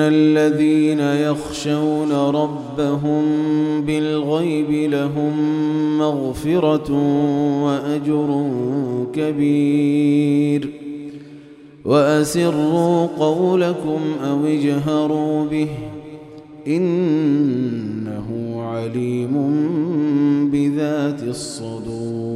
الذين يخشون ربهم بالغيب لهم مغفرة وأجر كبير وأسروا قولكم أو اجهروا به إنه عليم بذات الصدور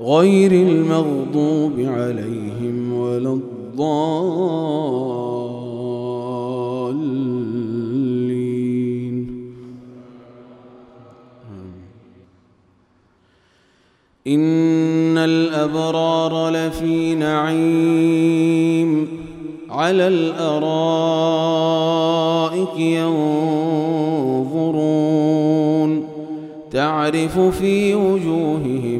غير المغضوب عليهم ولا الضالين. إن الأبرار لفي نعيم على الأرائك ينظرون. تعرف في وجوههم